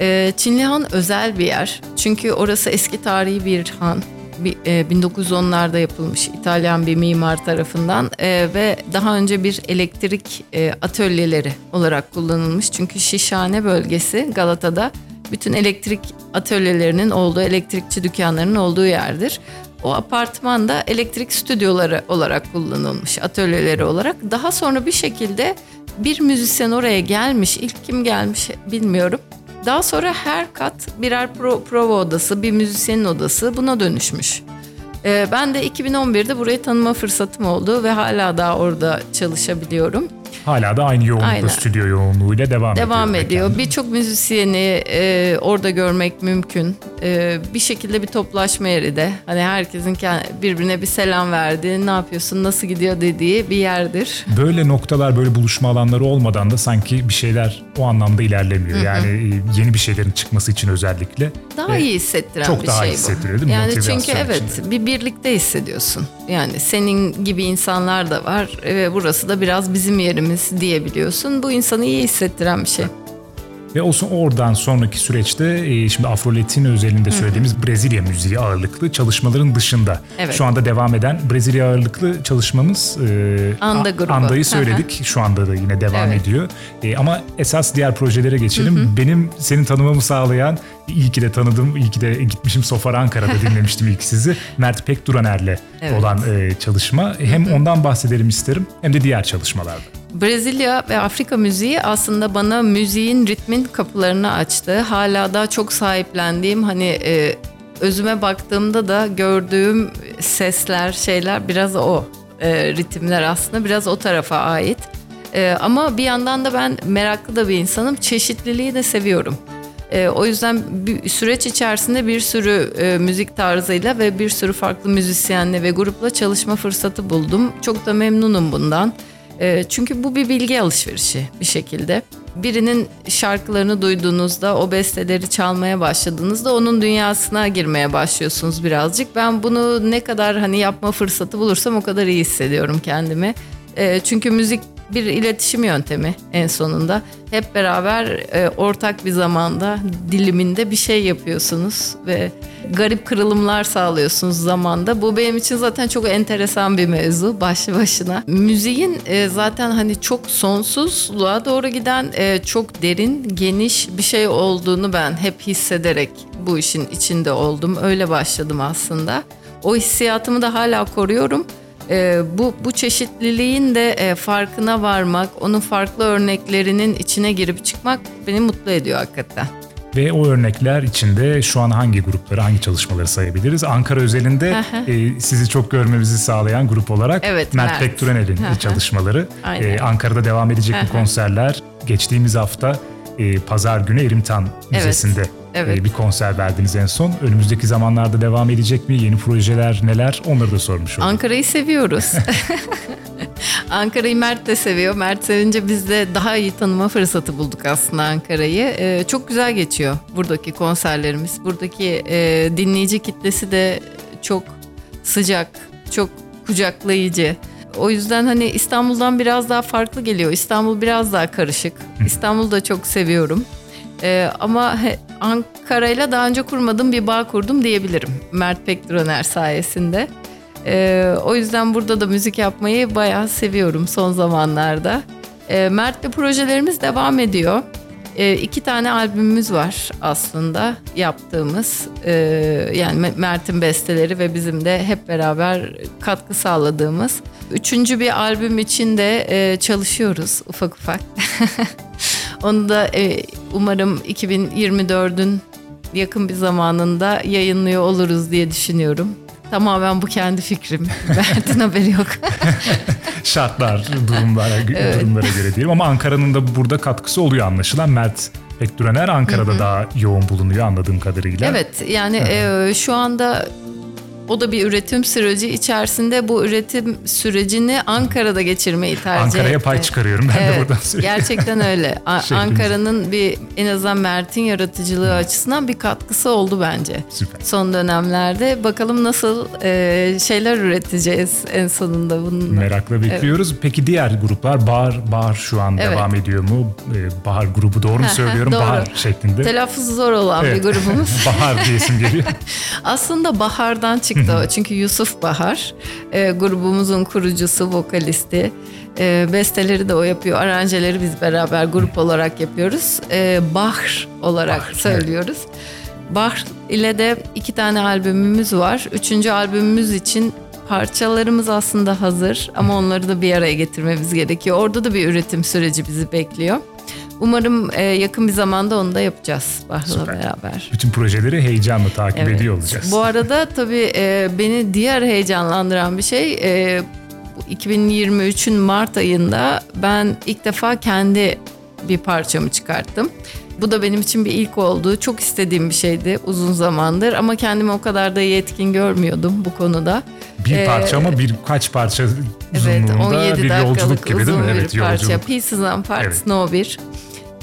Ee, Çinlihan özel bir yer. Çünkü orası eski tarihi bir han. Bir, e, 1910'larda yapılmış İtalyan bir mimar tarafından e, ve daha önce bir elektrik e, atölyeleri olarak kullanılmış. Çünkü Şişhane bölgesi Galata'da bütün elektrik atölyelerinin olduğu, elektrikçi dükkanlarının olduğu yerdir. O apartman da elektrik stüdyoları olarak kullanılmış, atölyeleri olarak. Daha sonra bir şekilde bir müzisyen oraya gelmiş, ilk kim gelmiş bilmiyorum. Daha sonra her kat birer pro- prova odası, bir müzisyenin odası buna dönüşmüş. Ee, ben de 2011'de burayı tanıma fırsatım oldu ve hala daha orada çalışabiliyorum. Hala da aynı yoğunlukla, Aynen. stüdyo yoğunluğuyla devam, Devam ediyor. ediyor. Birçok müzisyeni e, orada görmek mümkün. E, bir şekilde bir toplaşma yeri de. Hani herkesin birbirine bir selam verdiği, ne yapıyorsun, nasıl gidiyor dediği bir yerdir. Böyle noktalar, böyle buluşma alanları olmadan da sanki bir şeyler o anlamda ilerlemiyor. Yani e, yeni bir şeylerin çıkması için özellikle. Daha Ve iyi hissettiren çok bir daha şey bu. hissettiriyor değil mi? Yani Motivasyon çünkü evet içinde. bir birlikte hissediyorsun. Yani senin gibi insanlar da var ve burası da biraz bizim yerimiz diyebiliyorsun. Bu insanı iyi hissettiren bir şey. Ve o oradan sonraki süreçte e, şimdi Afroletin özelinde söylediğimiz Brezilya müziği ağırlıklı çalışmaların dışında. Evet. Şu anda devam eden Brezilya ağırlıklı çalışmamız e, Anda grubu. Anda'yı söyledik. Şu anda da yine devam Evet. ediyor. E, ama esas diğer projelere geçelim. Benim senin tanımamı sağlayan iyi ki de tanıdım, iyi ki de gitmişim Sofar Ankara'da dinlemiştim ilk sizi. Mert Pekduraner'le Evet. olan e, çalışma. Hem ondan bahsedelim isterim hem de diğer çalışmalarda. Brezilya ve Afrika müziği aslında bana müziğin ritmin kapılarını açtı. Hala daha çok sahiplendiğim hani e, özüme baktığımda da gördüğüm sesler şeyler biraz o e, ritimler aslında biraz o tarafa ait. E, ama bir yandan da ben meraklı da bir insanım. Çeşitliliği de seviyorum. E, o yüzden bir süreç içerisinde bir sürü e, müzik tarzıyla ve bir sürü farklı müzisyenle ve grupla çalışma fırsatı buldum. Çok da memnunum bundan. E, çünkü bu bir bilgi alışverişi bir şekilde. Birinin şarkılarını duyduğunuzda, o besteleri çalmaya başladığınızda onun dünyasına girmeye başlıyorsunuz birazcık. Ben bunu ne kadar hani yapma fırsatı bulursam o kadar iyi hissediyorum kendimi. E, çünkü müzik bir iletişim yöntemi en sonunda. Hep beraber e, ortak bir zamanda diliminde bir şey yapıyorsunuz ve garip kırılımlar sağlıyorsunuz zamanda. Bu benim için zaten çok enteresan bir mevzu başlı başına. Müziğin e, zaten hani çok sonsuzluğa doğru giden e, çok derin, geniş bir şey olduğunu ben hep hissederek bu işin içinde oldum. Öyle başladım aslında. O hissiyatımı da hala koruyorum. Ee, bu bu çeşitliliğin de e, farkına varmak, onun farklı örneklerinin içine girip çıkmak beni mutlu ediyor hakikaten. Ve o örnekler içinde şu an hangi grupları, hangi çalışmaları sayabiliriz? Ankara özelinde e, sizi çok görmemizi sağlayan grup olarak Evet, Mert, Mert. Çalışmaları. Aynen. E, Ankara'da devam edecek bu konserler. Geçtiğimiz hafta e, Pazar günü Erimtan Müzesi'nde evet. E, bir konser verdiniz en son. Önümüzdeki zamanlarda devam edecek mi? Yeni projeler neler? Onları da sormuş olduk. Ankara'yı seviyoruz. Ankara'yı Mert de seviyor. Mert sevince biz de daha iyi tanıma fırsatı bulduk aslında Ankara'yı. Ee, çok güzel geçiyor buradaki konserlerimiz. Buradaki e, dinleyici kitlesi de çok sıcak, çok kucaklayıcı. O yüzden hani İstanbul'dan biraz daha farklı geliyor. İstanbul biraz daha karışık. İstanbul'u da çok seviyorum. Ee, ama Ankara'yla daha önce kurmadığım bir bağ kurdum diyebilirim. Mert Pekdroner sayesinde. Ee, o yüzden burada da müzik yapmayı bayağı seviyorum son zamanlarda. Ee, Mert'le projelerimiz devam ediyor. Ee, iki tane albümümüz var aslında yaptığımız. Ee, yani Me- Mert'in besteleri ve bizim de hep beraber katkı sağladığımız. Üçüncü bir albüm için de e, çalışıyoruz ufak ufak. Onu da e, umarım 2024'ün yakın bir zamanında yayınlıyor oluruz diye düşünüyorum. Tamamen bu kendi fikrim. Mert'in haberi yok. Şartlar, durumlara, durumlara göre diyelim. Ama Ankara'nın da burada katkısı oluyor anlaşılan. Mert Bekdurener Ankara'da daha yoğun bulunuyor anladığım kadarıyla. evet yani e, şu anda o da bir üretim süreci içerisinde bu üretim sürecini Ankara'da geçirmeyi tercih Ankara'ya etti. pay çıkarıyorum ben de Evet, buradan söyleyeyim. gerçekten öyle. Ankara'nın bir en azından Mert'in yaratıcılığı açısından bir katkısı oldu bence. Süper. Son dönemlerde bakalım nasıl e, şeyler üreteceğiz en sonunda bununla. Merakla bekliyoruz. Peki diğer gruplar Bahar, Bahar şu an Evet. devam ediyor mu? Ee, Bahar grubu doğru mu söylüyorum? doğru. Bahar şeklinde. Telaffuzu zor olan Evet. bir grubumuz. Bahar diyesim geliyor. Aslında Bahar'dan çıktı o. Çünkü Yusuf Bahar e, grubumuzun kurucusu, vokalisti. E, besteleri de o yapıyor. Aranjeleri biz beraber grup olarak yapıyoruz. E, Bahr olarak Bahr, söylüyoruz. Bahr ile de iki tane albümümüz var. Üçüncü albümümüz için parçalarımız aslında hazır ama onları da bir araya getirmemiz gerekiyor. Orada da bir üretim süreci bizi bekliyor. Umarım e, yakın bir zamanda onu da yapacağız Süper. beraber. Bütün projeleri heyecanla takip Evet. ediyor olacağız. Bu arada tabii e, beni diğer heyecanlandıran bir şey e, bu 2023'ün Mart ayında ben ilk defa kendi bir parçamı çıkarttım. Bu da benim için bir ilk oldu. Çok istediğim bir şeydi uzun zamandır ama kendimi o kadar da yetkin görmüyordum bu konuda. bir Ee, parça ama birkaç parça Evet uzunluğunda 17 bir yolculuk dakikalık gibi değil mi? bir Evet parça. yolculuk. Pieces and Parts Evet. No 1.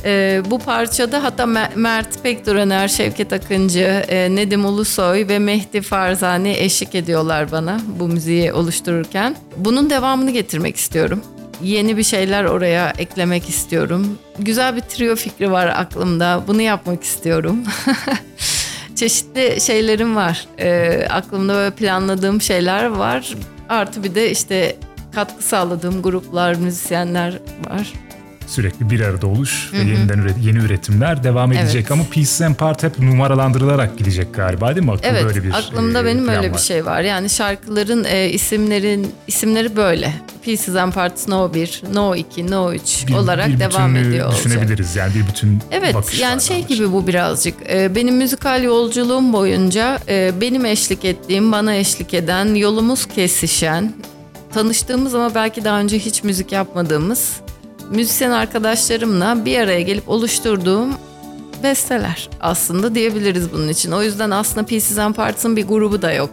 Ee, bu parçada hatta Me- Mert Pekdörener, Şevket Akıncı, e, Nedim Ulusoy ve Mehdi Farzani eşlik ediyorlar bana bu müziği oluştururken. Bunun devamını getirmek istiyorum. Yeni bir şeyler oraya eklemek istiyorum. Güzel bir trio fikri var aklımda. Bunu yapmak istiyorum. Çeşitli şeylerim var. Ee, aklımda böyle planladığım şeyler var. Artı bir de işte katkı sağladığım gruplar, müzisyenler var. Sürekli bir arada oluş ve yeniden üret- yeni üretimler devam edecek Evet. ama Pieces and Part hep numaralandırılarak gidecek galiba değil mi? Aklında Evet, öyle bir aklımda e, benim öyle bir var. şey var. Yani şarkıların e, isimlerin isimleri böyle. Pieces and Parts No 1, No 2, No 3 Bir- olarak bir devam ediyor olacak. düşünebiliriz yani bir bütün Evet yani var şey bence. gibi bu birazcık. Ee, benim müzikal yolculuğum boyunca e, benim eşlik ettiğim, bana eşlik eden, yolumuz kesişen, tanıştığımız ama belki daha önce hiç müzik yapmadığımız müzisyen arkadaşlarımla bir araya gelip oluşturduğum besteler aslında diyebiliriz bunun için. O yüzden aslında Pieces and Parts'ın bir grubu da yok.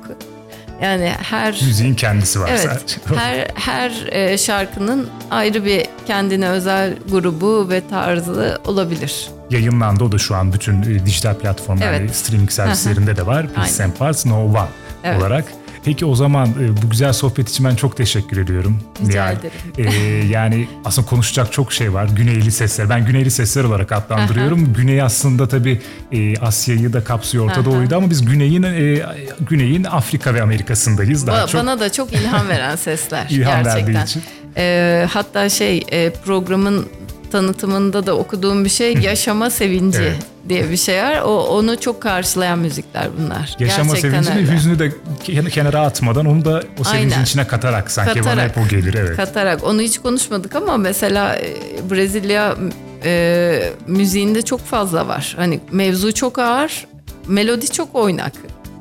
Yani her Müziğin kendisi var Evet. sadece. Her her e, şarkının ayrı bir kendine özel grubu ve tarzı olabilir. Yayınlandı o da şu an bütün e, dijital platformlar Evet. ve streaming servislerinde de var. Pieces and Parts No One Evet. olarak. Peki o zaman e, bu güzel sohbet için ben çok teşekkür ediyorum. Rica Nihal. ederim. E, yani aslında konuşacak çok şey var. Güneyli sesler. Ben Güneyli sesler olarak adlandırıyorum. Güney aslında tabii e, Asya'yı da kapsıyor Orta. Doğu'yu da ama biz Güney'in e, Güney'in Afrika ve Amerika'sındayız daha Ba- çok. Bana da çok ilham veren sesler İlham gerçekten. için. E, hatta şey e, programın tanıtımında da okuduğum bir şey yaşama sevinci Evet. Diye bir şey var. O onu çok karşılayan müzikler bunlar. Yaşama gerçekten sevincini, öyle. hüznü de ken- kenara atmadan onu da o sevincin Aynen. içine katarak sanki bana Katarak. hep o gelir. Evet. Katarak onu hiç konuşmadık ama mesela e, Brezilya e, müziğinde çok fazla var. Hani mevzu çok ağır, melodi çok oynak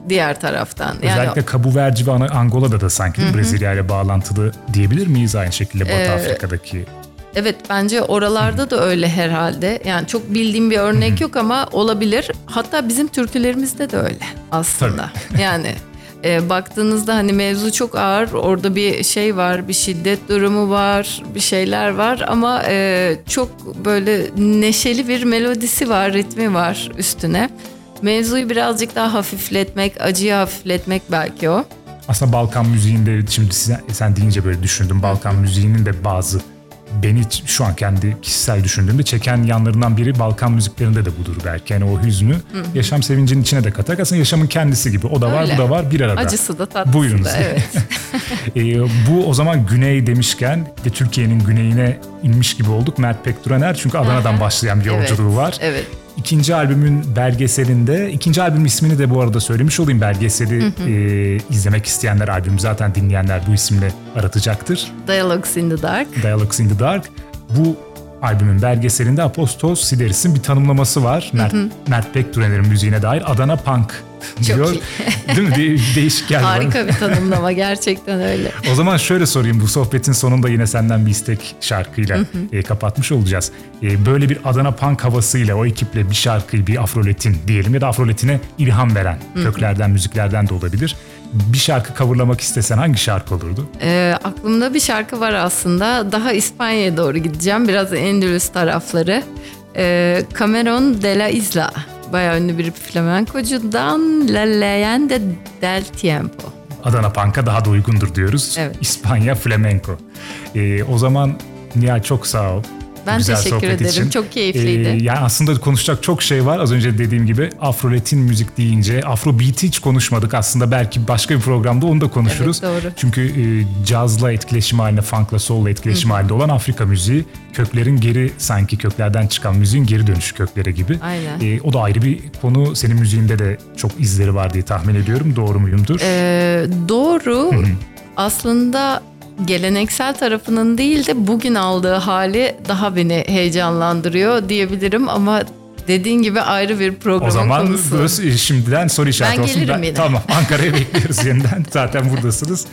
diğer taraftan. Yani Özellikle Cabo Verde ve Angola'da da sanki Brezilya ile bağlantılı diyebilir miyiz aynı şekilde Batı Ee, Afrika'daki? Evet bence oralarda da öyle herhalde. Yani çok bildiğim bir örnek yok ama olabilir. Hatta bizim türkülerimizde de öyle aslında. Yani e, baktığınızda hani mevzu çok ağır. Orada bir şey var, bir şiddet durumu var, bir şeyler var ama e, çok böyle neşeli bir melodisi var, ritmi var üstüne. Mevzuyu birazcık daha hafifletmek, acıyı hafifletmek belki o. Aslında Balkan müziğinde şimdi sen, sen deyince böyle düşündüm. Balkan müziğinin de bazı beni şu an kendi kişisel düşündüğümde çeken yanlarından biri Balkan müziklerinde de budur belki. Yani o hüznü yaşam sevincinin içine de katarak aslında yaşamın kendisi gibi. O da var Öyle. bu da var bir arada. Acısı da tatlısı Buyurunuz. da evet. Ee, bu o zaman güney demişken ve Türkiye'nin güneyine inmiş gibi olduk. Mert Pekturaner çünkü Adana'dan başlayan bir yolculuğu evet, var. Evet. İkinci albümün belgeselinde, ikinci albümün ismini de bu arada söylemiş olayım. Belgeseli e, izlemek isteyenler, albümü zaten dinleyenler bu isimle aratacaktır. Dialogues in the Dark. Dialogues in the Dark. Bu albümün belgeselinde Apostos Sideris'in bir tanımlaması var. Mert, Mert Pekturaner'in müziğine dair Adana Punk Çok diyor. Değil mi? De- değişik geldi. Harika bir tanımlama gerçekten öyle. O zaman şöyle sorayım bu sohbetin sonunda yine senden bir istek şarkıyla e, kapatmış olacağız. E, böyle bir Adana punk havasıyla o ekiple bir şarkıyı bir afroletin diyelim ya da afroletine ilham veren köklerden müziklerden de olabilir. Bir şarkı coverlamak istesen hangi şarkı olurdu? Ee, aklımda bir şarkı var aslında. Daha İspanya'ya doğru gideceğim. Biraz Endülüs tarafları. Ee, Cameron de la Isla. Bayağı ünlü bir flamenkocudan La Leyenda del Tiempo. Adana Punk'a daha da uygundur diyoruz. Evet. İspanya flamenco. E, o zaman Nihal çok sağ ol. Ben güzel teşekkür ederim. için. Çok keyifliydi. Ee, yani aslında konuşacak çok şey var. Az önce dediğim gibi Afroletin müzik deyince Afrobeat'i hiç konuşmadık. Aslında belki başka bir programda onu da konuşuruz. Evet, doğru. Çünkü e, cazla etkileşim halinde, funkla, soul'la etkileşim halinde olan Afrika müziği köklerin geri sanki köklerden çıkan müziğin geri dönüşü köklere gibi. Aynen. E, o da ayrı bir konu. Senin müziğinde de çok izleri var diye tahmin ediyorum. Doğru muyumdur? Ee, doğru. Aslında geleneksel tarafının değil de bugün aldığı hali daha beni heyecanlandırıyor diyebilirim ama dediğin gibi ayrı bir programın O zaman konusu. şimdiden soru işareti Ben olsun. gelirim yine. Tamam Ankara'ya bekliyoruz yeniden. Zaten buradasınız.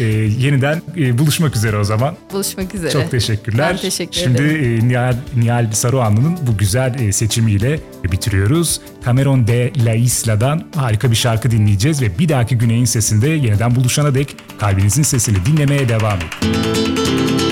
Ee, yeniden e, buluşmak üzere o zaman. Buluşmak üzere. Çok teşekkürler. Ben teşekkür Şimdi ederim. e, Nihal, Nihal Saruhanlı'nın bu güzel e, seçimiyle bitiriyoruz. Cameron de la Isla'dan harika bir şarkı dinleyeceğiz ve bir dahaki Güney'in sesinde yeniden buluşana dek kalbinizin sesini dinlemeye devam edin.